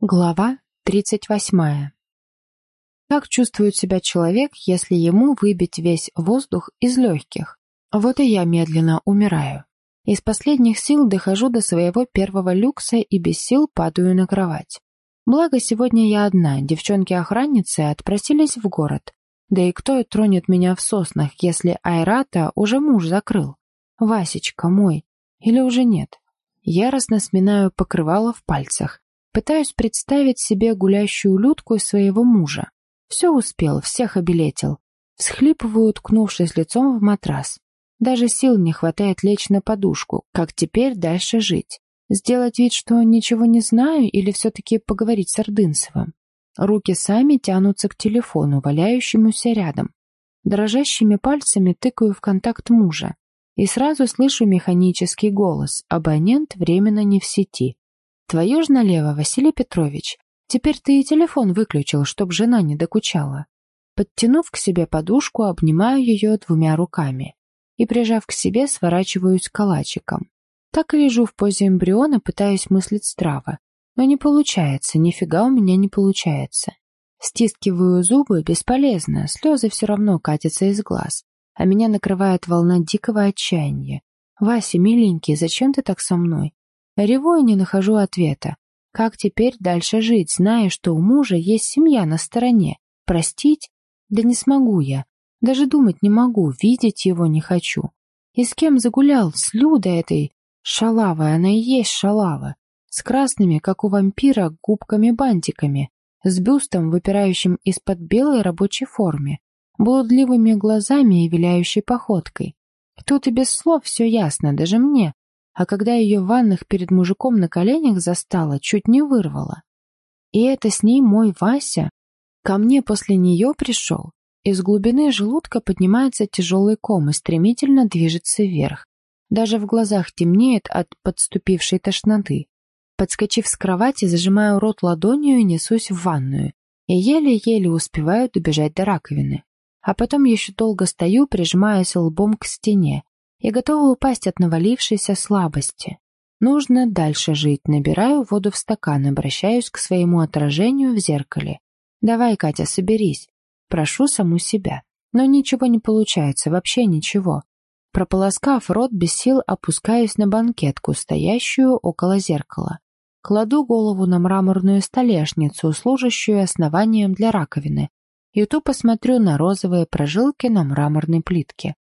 Глава 38. Как чувствует себя человек, если ему выбить весь воздух из легких? Вот и я медленно умираю. Из последних сил дохожу до своего первого люкса и без сил падаю на кровать. Благо, сегодня я одна, девчонки-охранницы отпросились в город. Да и кто тронет меня в соснах, если Айрата уже муж закрыл? Васечка мой. Или уже нет? Яростно сминаю покрывало в пальцах Пытаюсь представить себе гулящую Людку своего мужа. Все успел, всех обелетил. Всхлипываю, уткнувшись лицом в матрас. Даже сил не хватает лечь на подушку. Как теперь дальше жить? Сделать вид, что ничего не знаю, или все-таки поговорить с Ордынцевым? Руки сами тянутся к телефону, валяющемуся рядом. Дрожащими пальцами тыкаю в контакт мужа. И сразу слышу механический голос. Абонент временно не в сети. Твое ж налево, Василий Петрович. Теперь ты и телефон выключил, чтоб жена не докучала. Подтянув к себе подушку, обнимаю ее двумя руками и, прижав к себе, сворачиваюсь калачиком. Так и лежу в позе эмбриона, пытаясь мыслить здраво. Но не получается, нифига у меня не получается. Стискиваю зубы, бесполезно, слезы все равно катятся из глаз, а меня накрывает волна дикого отчаяния. «Вася, миленький, зачем ты так со мной? Реву и не нахожу ответа. Как теперь дальше жить, зная, что у мужа есть семья на стороне? Простить? Да не смогу я. Даже думать не могу, видеть его не хочу. И с кем загулял? С Людой этой шалавой, она и есть шалава. С красными, как у вампира, губками-бантиками, с бюстом, выпирающим из-под белой рабочей формы, блудливыми глазами и виляющей походкой. Тут и без слов все ясно, даже мне, а когда ее в ванных перед мужиком на коленях застала, чуть не вырвала. И это с ней мой Вася ко мне после нее пришел. Из глубины желудка поднимается тяжелый ком и стремительно движется вверх. Даже в глазах темнеет от подступившей тошноты. Подскочив с кровати, зажимаю рот ладонью и несусь в ванную. И еле-еле успеваю добежать до раковины. А потом еще долго стою, прижимаясь лбом к стене, и готова упасть от навалившейся слабости. Нужно дальше жить. Набираю воду в стакан, обращаюсь к своему отражению в зеркале. «Давай, Катя, соберись». Прошу саму себя. Но ничего не получается, вообще ничего. Прополоскав рот, без сил опускаюсь на банкетку, стоящую около зеркала. Кладу голову на мраморную столешницу, служащую основанием для раковины, и тупо смотрю на розовые прожилки на мраморной плитке.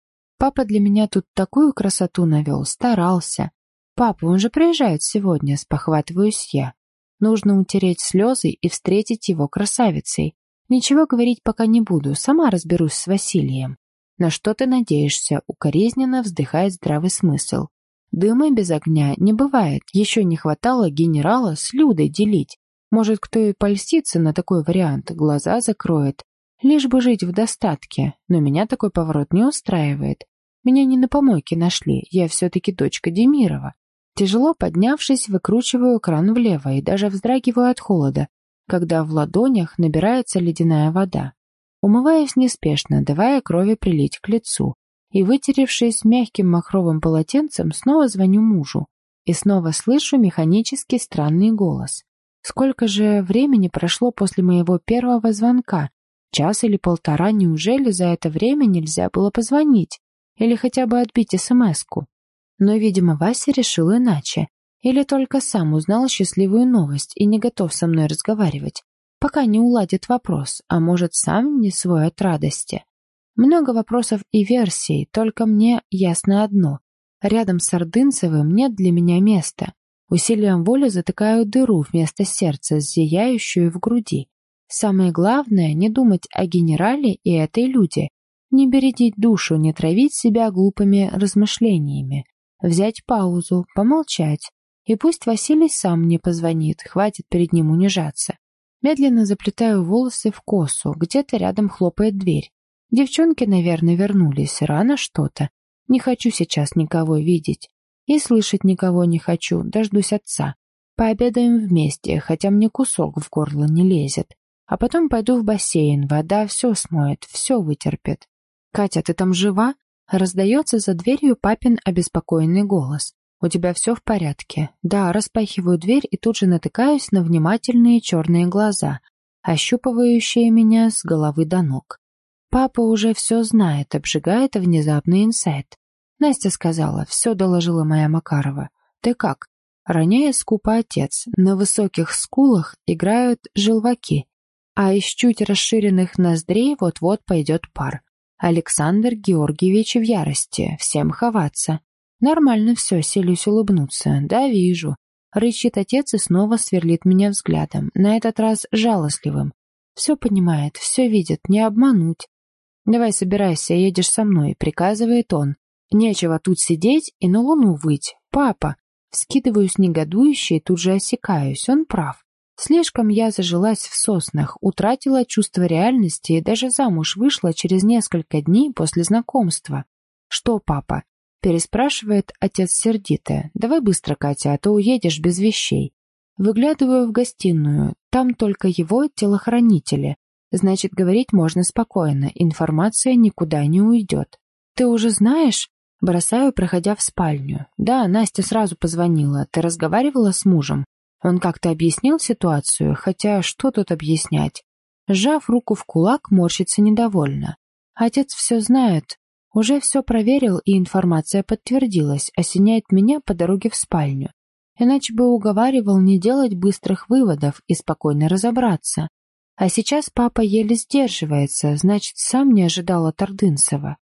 Папа для меня тут такую красоту навел, старался. Папа, он же приезжает сегодня, спохватываюсь я. Нужно утереть слезы и встретить его красавицей. Ничего говорить пока не буду, сама разберусь с Василием. На что ты надеешься? Укоризненно вздыхает здравый смысл. Дыма без огня не бывает. Еще не хватало генерала с Людой делить. Может, кто и польстится на такой вариант, глаза закроет. Лишь бы жить в достатке. Но меня такой поворот не устраивает. Меня не на помойке нашли, я все-таки дочка Демирова. Тяжело поднявшись, выкручиваю кран влево и даже вздрагиваю от холода, когда в ладонях набирается ледяная вода. Умываюсь неспешно, давая крови прилить к лицу, и, вытеревшись мягким махровым полотенцем, снова звоню мужу и снова слышу механический странный голос. Сколько же времени прошло после моего первого звонка? Час или полтора, неужели за это время нельзя было позвонить? Или хотя бы отбить СМС-ку. Но, видимо, Вася решил иначе. Или только сам узнал счастливую новость и не готов со мной разговаривать, пока не уладит вопрос, а может, сам не свой от радости. Много вопросов и версий, только мне ясно одно. Рядом с Ордынцевым нет для меня места. Усилием воли затыкаю дыру вместо сердца, зияющую в груди. Самое главное — не думать о генерале и этой люди, не бередить душу, не травить себя глупыми размышлениями. Взять паузу, помолчать. И пусть Василий сам мне позвонит, хватит перед ним унижаться. Медленно заплетаю волосы в косу, где-то рядом хлопает дверь. Девчонки, наверное, вернулись, рано что-то. Не хочу сейчас никого видеть. И слышать никого не хочу, дождусь отца. Пообедаем вместе, хотя мне кусок в горло не лезет. А потом пойду в бассейн, вода все смоет, все вытерпит. «Катя, ты там жива?» Раздается за дверью папин обеспокоенный голос. У тебя все в порядке?» Да, распахиваю дверь и тут же натыкаюсь на внимательные черные глаза, ощупывающие меня с головы до ног. Папа уже все знает, обжигает внезапный инсайт. Настя сказала, все доложила моя Макарова. Ты как? Роняя скупо отец, на высоких скулах играют желваки, а из чуть расширенных ноздрей вот-вот пойдет пар. Александр Георгиевич в ярости, всем ховаться. Нормально все, селюсь улыбнуться. Да, вижу. Рычит отец и снова сверлит меня взглядом, на этот раз жалостливым. Все понимает, все видит, не обмануть. «Давай собирайся, едешь со мной», — приказывает он. «Нечего тут сидеть и на луну выть. Папа!» Скидываюсь негодующе и тут же осекаюсь. Он прав. Слишком я зажилась в соснах, утратила чувство реальности и даже замуж вышла через несколько дней после знакомства. «Что, папа?» — переспрашивает отец сердито. «Давай быстро, Катя, а то уедешь без вещей». Выглядываю в гостиную. Там только его телохранители. Значит, говорить можно спокойно, информация никуда не уйдет. «Ты уже знаешь?» Бросаю, проходя в спальню. «Да, Настя сразу позвонила. Ты разговаривала с мужем?» Он как-то объяснил ситуацию, хотя что тут объяснять? Сжав руку в кулак, морщится недовольно. Отец все знает. Уже все проверил, и информация подтвердилась, осеняет меня по дороге в спальню. Иначе бы уговаривал не делать быстрых выводов и спокойно разобраться. А сейчас папа еле сдерживается, значит, сам не ожидал от Ордынцева.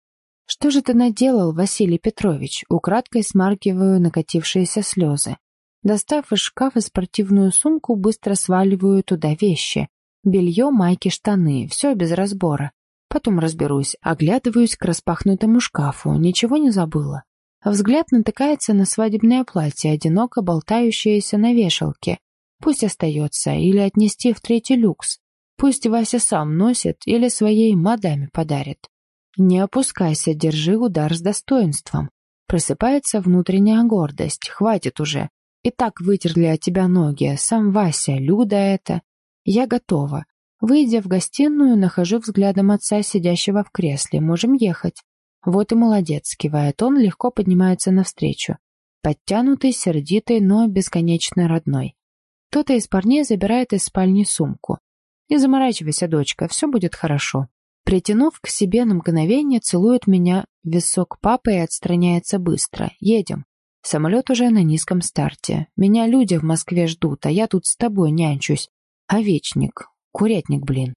«Что же ты наделал, Василий Петрович?» Украдкой смаркиваю накатившиеся слезы. Достав из шкафа спортивную сумку, быстро сваливаю туда вещи. Белье, майки, штаны, все без разбора. Потом разберусь, оглядываюсь к распахнутому шкафу, ничего не забыла. Взгляд натыкается на свадебное платье, одиноко болтающееся на вешалке. Пусть остается, или отнести в третий люкс. Пусть Вася сам носит или своей мадаме подарит. Не опускайся, держи удар с достоинством. Просыпается внутренняя гордость. Хватит уже. И так вытерли от тебя ноги, сам Вася, Люда это. Я готова. Выйдя в гостиную, нахожу взглядом отца, сидящего в кресле. Можем ехать. Вот и молодец, кивает он, легко поднимается навстречу. Подтянутый, сердитый, но бесконечно родной. Кто-то из парней забирает из спальни сумку. «Не заморачивайся, дочка, все будет хорошо». Притянув к себе на мгновение, целует меня в висок папы и отстраняется быстро. «Едем». Самолет уже на низком старте. Меня люди в Москве ждут, а я тут с тобой нянчусь. Овечник. Курятник, блин.